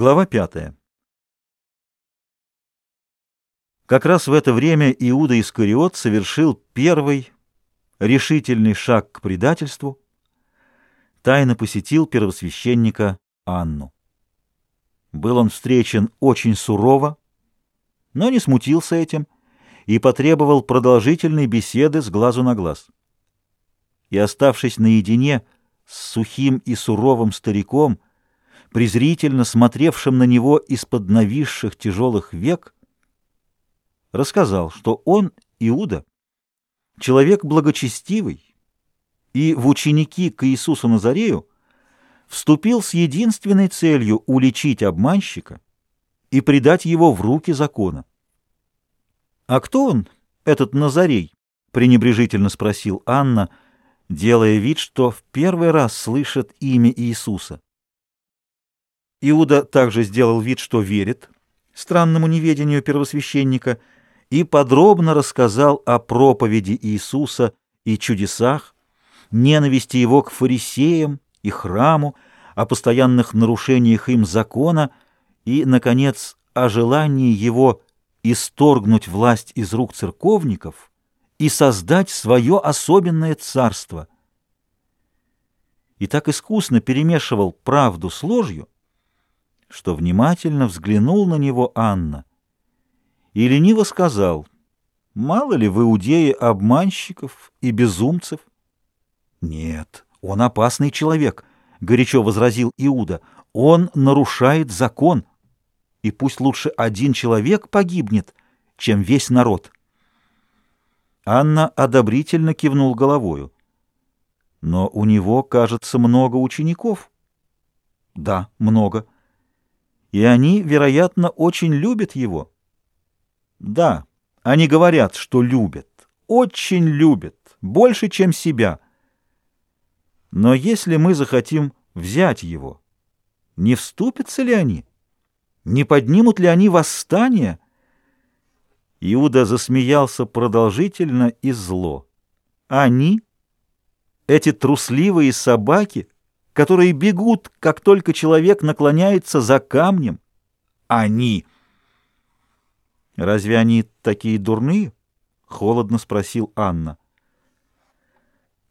Глава пятая. Как раз в это время Иуда Искариот совершил первый решительный шаг к предательству, тайно посетил первосвященника Анну. Был он встречен очень сурово, но не смутился этим и потребовал продолжительной беседы с глазу на глаз. И, оставшись наедине с сухим и суровым стариком, презрительно смотревшим на него из-под нависших тяжелых век, рассказал, что он, Иуда, человек благочестивый, и в ученики к Иисусу Назарею вступил с единственной целью уличить обманщика и предать его в руки закона. «А кто он, этот Назарей?» — пренебрежительно спросил Анна, делая вид, что в первый раз слышит имя Иисуса. Иуда также сделал вид, что верит странному неведению первосвященника и подробно рассказал о проповеди Иисуса и чудесах, ненависти его к фарисеям и храму, о постоянных нарушениях им закона и, наконец, о желании его исторгнуть власть из рук церковников и создать свое особенное царство. И так искусно перемешивал правду с ложью, что внимательно взглянул на него Анна и лениво сказал, «Мало ли в Иудее обманщиков и безумцев?» «Нет, он опасный человек», — горячо возразил Иуда. «Он нарушает закон, и пусть лучше один человек погибнет, чем весь народ». Анна одобрительно кивнул головою. «Но у него, кажется, много учеников». «Да, много» и они, вероятно, очень любят его. Да, они говорят, что любят, очень любят, больше, чем себя. Но если мы захотим взять его, не вступятся ли они? Не поднимут ли они восстание? Иуда засмеялся продолжительно и зло. Они, эти трусливые собаки — которые бегут, как только человек наклоняется за камнем. Они. Разве они такие дурные? Холодно спросил Анна.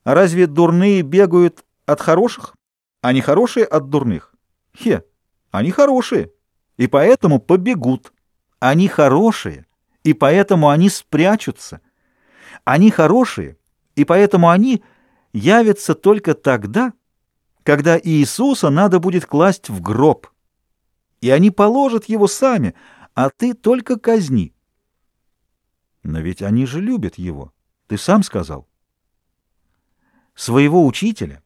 А разве дурные бегают от хороших? Они хорошие от дурных? Хе, они хорошие, и поэтому побегут. Они хорошие, и поэтому они спрячутся. Они хорошие, и поэтому они явятся только тогда, когда Иисуса надо будет класть в гроб. И они положат его сами, а ты только казни. Но ведь они же любят его. Ты сам сказал. Своего учителя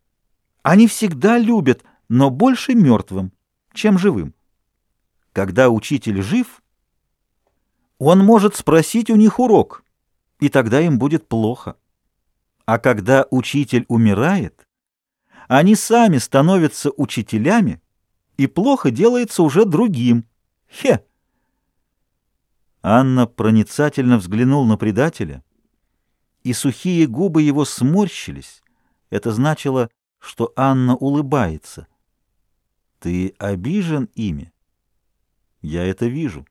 они всегда любят, но больше мертвым, чем живым. Когда учитель жив, он может спросить у них урок, и тогда им будет плохо. А когда учитель умирает, они сами становятся учителями, и плохо делается уже другим. Хе! Анна проницательно взглянул на предателя, и сухие губы его сморщились. Это значило, что Анна улыбается. «Ты обижен ими?» «Я это вижу».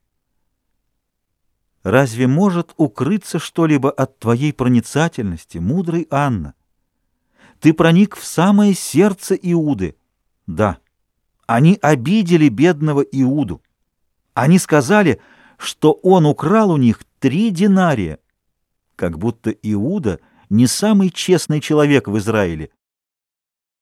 «Разве может укрыться что-либо от твоей проницательности, мудрый Анна?» Ты проник в самое сердце Иуды. Да, они обидели бедного Иуду. Они сказали, что он украл у них три динария, как будто Иуда не самый честный человек в Израиле,